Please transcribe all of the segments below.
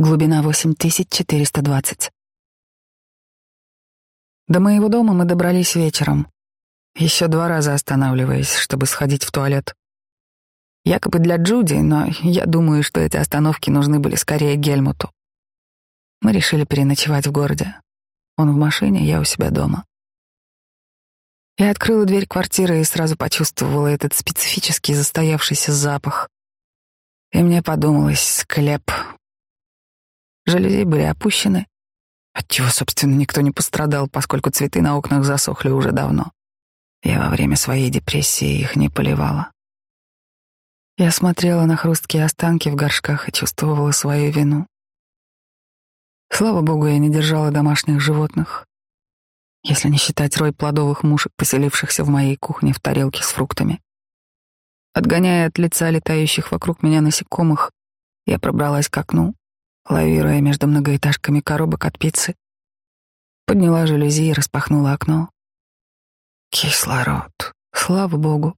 Глубина 8420. До моего дома мы добрались вечером, еще два раза останавливаясь, чтобы сходить в туалет. Якобы для Джуди, но я думаю, что эти остановки нужны были скорее Гельмуту. Мы решили переночевать в городе. Он в машине, я у себя дома. Я открыла дверь квартиры и сразу почувствовала этот специфический застоявшийся запах. И мне подумалось, склеп, Жалюзи были опущены, отчего, собственно, никто не пострадал, поскольку цветы на окнах засохли уже давно. Я во время своей депрессии их не поливала. Я смотрела на хрусткие останки в горшках и чувствовала свою вину. Слава богу, я не держала домашних животных, если не считать рой плодовых мушек, поселившихся в моей кухне в тарелке с фруктами. Отгоняя от лица летающих вокруг меня насекомых, я пробралась к окну лавируя между многоэтажками коробок от пиццы. Подняла жалюзи и распахнула окно. Кислород. Слава богу.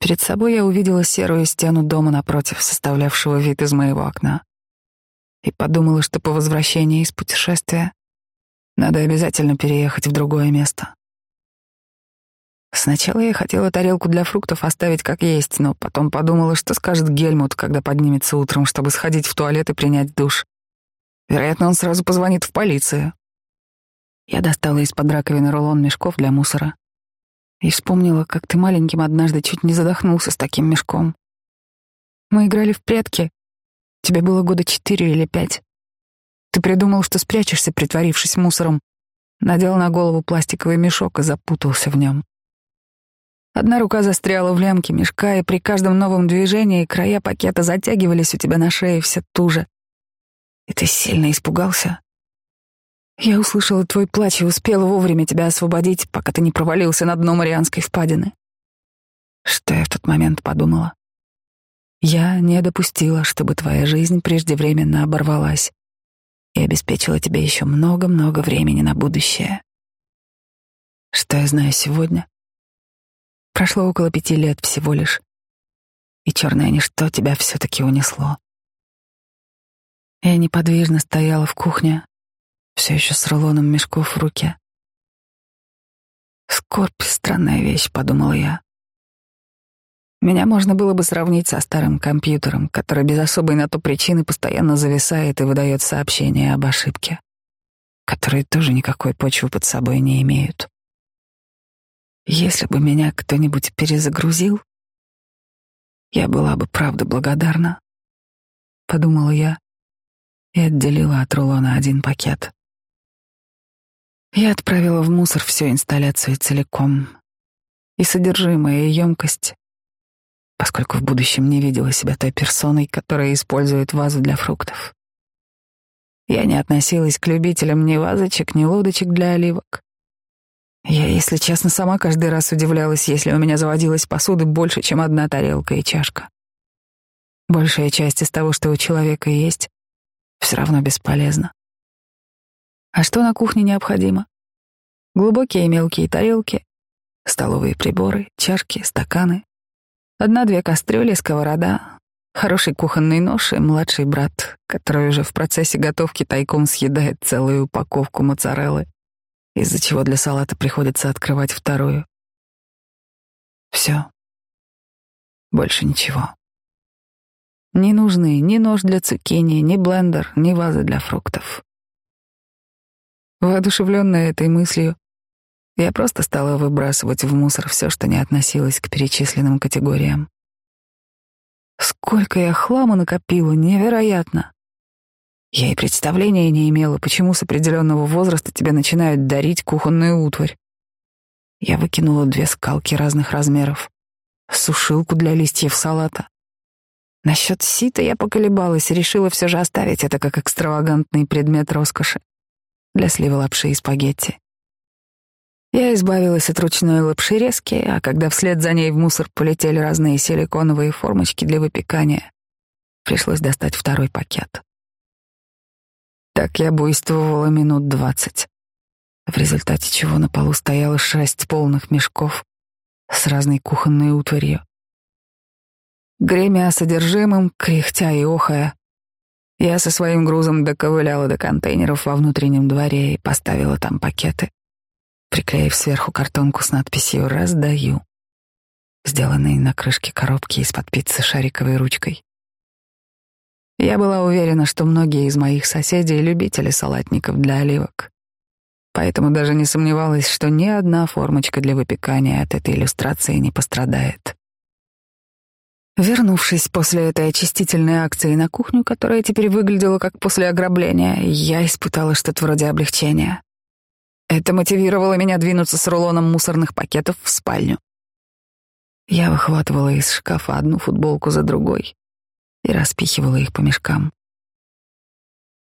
Перед собой я увидела серую стену дома напротив, составлявшего вид из моего окна. И подумала, что по возвращении из путешествия надо обязательно переехать в другое место. Сначала я хотела тарелку для фруктов оставить как есть, но потом подумала, что скажет Гельмут, когда поднимется утром, чтобы сходить в туалет и принять душ. Вероятно, он сразу позвонит в полицию. Я достала из-под раковины рулон мешков для мусора и вспомнила, как ты маленьким однажды чуть не задохнулся с таким мешком. Мы играли в прятки. Тебе было года четыре или пять. Ты придумал, что спрячешься, притворившись мусором, надел на голову пластиковый мешок и запутался в нем. Одна рука застряла в лямке мешка, и при каждом новом движении края пакета затягивались у тебя на шее все туже. И ты сильно испугался. Я услышала твой плач и успела вовремя тебя освободить, пока ты не провалился на дно Марианской впадины. Что я в тот момент подумала? Я не допустила, чтобы твоя жизнь преждевременно оборвалась и обеспечила тебе еще много-много времени на будущее. Что я знаю сегодня? Прошло около пяти лет всего лишь, и черное ничто тебя все-таки унесло. Я неподвижно стояла в кухне, все еще с рулоном мешков в руке. Скорбь — странная вещь, подумала я. Меня можно было бы сравнить со старым компьютером, который без особой на то причины постоянно зависает и выдает сообщения об ошибке, которые тоже никакой почвы под собой не имеют. Если бы меня кто-нибудь перезагрузил, я была бы правда благодарна, подумала я и отделила от рулона один пакет. Я отправила в мусор всю инсталляцию целиком, и содержимое, и емкость, поскольку в будущем не видела себя той персоной, которая использует вазу для фруктов. Я не относилась к любителям ни вазочек, ни лодочек для оливок. Я, если честно, сама каждый раз удивлялась, если у меня заводилась посуды больше, чем одна тарелка и чашка. Большая часть из того, что у человека есть, все равно бесполезна. А что на кухне необходимо? Глубокие и мелкие тарелки, столовые приборы, чашки, стаканы, одна-две кастрюли, сковорода, хороший кухонный нож и младший брат, который уже в процессе готовки тайком съедает целую упаковку моцареллы из-за чего для салата приходится открывать вторую. Все. Больше ничего. Не нужны ни нож для цукини, ни блендер, ни ваза для фруктов. Воодушевленная этой мыслью, я просто стала выбрасывать в мусор все, что не относилось к перечисленным категориям. Сколько я хлама накопила, невероятно. Я и представления не имела, почему с определенного возраста тебе начинают дарить кухонную утварь. Я выкинула две скалки разных размеров, сушилку для листьев салата. Насчет сита я поколебалась и решила все же оставить это как экстравагантный предмет роскоши для слива лапши и спагетти. Я избавилась от ручной лапши резки, а когда вслед за ней в мусор полетели разные силиконовые формочки для выпекания, пришлось достать второй пакет. Так я буйствовала минут двадцать, в результате чего на полу стояло шесть полных мешков с разной кухонной утварью. Гремя содержимым, кряхтя и охая, Я со своим грузом доковыляла до контейнеров во внутреннем дворе и поставила там пакеты, приклеив сверху картонку с надписью «Раздаю», сделанной на крышке коробки из-под пиццы шариковой ручкой. Я была уверена, что многие из моих соседей — любители салатников для оливок. Поэтому даже не сомневалась, что ни одна формочка для выпекания от этой иллюстрации не пострадает. Вернувшись после этой очистительной акции на кухню, которая теперь выглядела как после ограбления, я испытала что-то вроде облегчения. Это мотивировало меня двинуться с рулоном мусорных пакетов в спальню. Я выхватывала из шкафа одну футболку за другой и распихивала их по мешкам.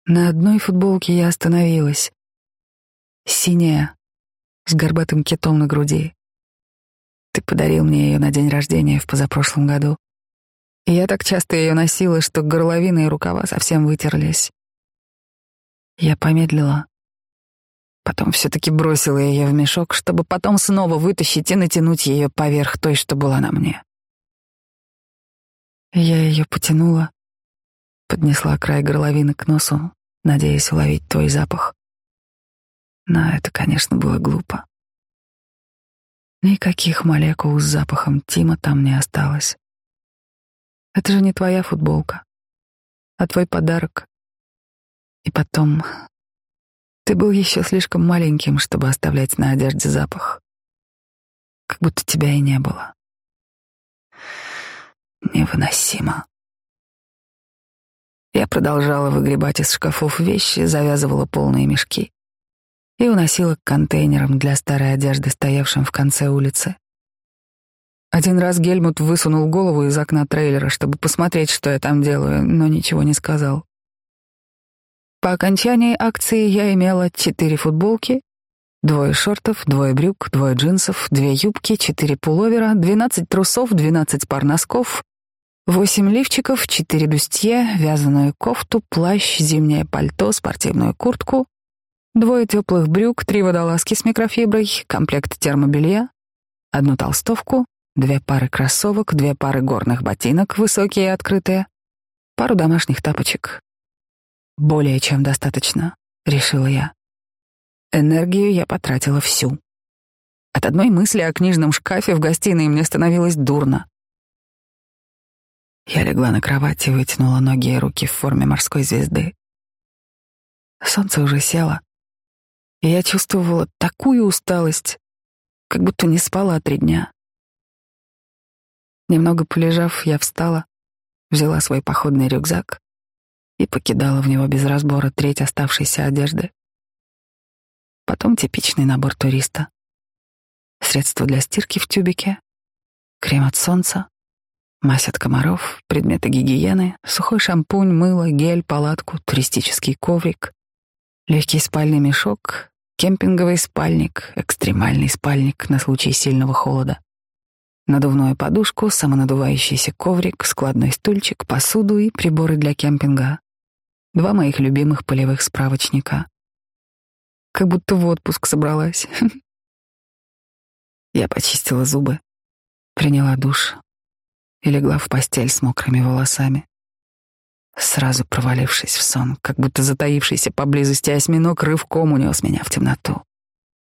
На одной футболке я остановилась. Синяя, с горбатым китом на груди. Ты подарил мне ее на день рождения в позапрошлом году. И я так часто ее носила, что горловины и рукава совсем вытерлись. Я помедлила. Потом все-таки бросила ее в мешок, чтобы потом снова вытащить и натянуть ее поверх той, что была на мне. Я ее потянула, поднесла край горловины к носу, надеясь уловить твой запах. Но это, конечно, было глупо. Никаких молекул с запахом Тима там не осталось. Это же не твоя футболка, а твой подарок. И потом, ты был еще слишком маленьким, чтобы оставлять на одежде запах. Как будто тебя и не было. Невыносимо. Я продолжала выгребать из шкафов вещи, завязывала полные мешки и уносила к контейнерам для старой одежды, стоявшим в конце улицы. Один раз Гельмут высунул голову из окна трейлера, чтобы посмотреть, что я там делаю, но ничего не сказал. По окончании акции я имела четыре футболки, двое шортов, двое брюк, двое джинсов, две юбки, четыре пуловера, двенадцать трусов, двенадцать пар носков, восемь лифчиков, четыре бюстье, вязаную кофту, плащ, зимнее пальто, спортивную куртку, Двое теплых брюк, три водолазки с микрофиброй, комплект термобелья, одну толстовку, две пары кроссовок, две пары горных ботинок, высокие и открытые, пару домашних тапочек. Более чем достаточно, решила я. Энергию я потратила всю. От одной мысли о книжном шкафе в гостиной мне становилось дурно. Я легла на кровать и вытянула ноги и руки в форме морской звезды. Солнце уже село, и я чувствовала такую усталость, как будто не спала три дня. Немного полежав, я встала, взяла свой походный рюкзак и покидала в него без разбора треть оставшейся одежды. Потом типичный набор туриста. Средства для стирки в тюбике, крем от солнца, мазь от комаров, предметы гигиены, сухой шампунь, мыло, гель, палатку, туристический коврик, легкий спальный мешок, Кемпинговый спальник, экстремальный спальник на случай сильного холода. Надувную подушку, самонадувающийся коврик, складной стульчик, посуду и приборы для кемпинга. Два моих любимых полевых справочника. Как будто в отпуск собралась. Я почистила зубы, приняла душ и легла в постель с мокрыми волосами сразу провалившись в сон, как будто затаившийся поблизости осьминог рывком унес меня в темноту.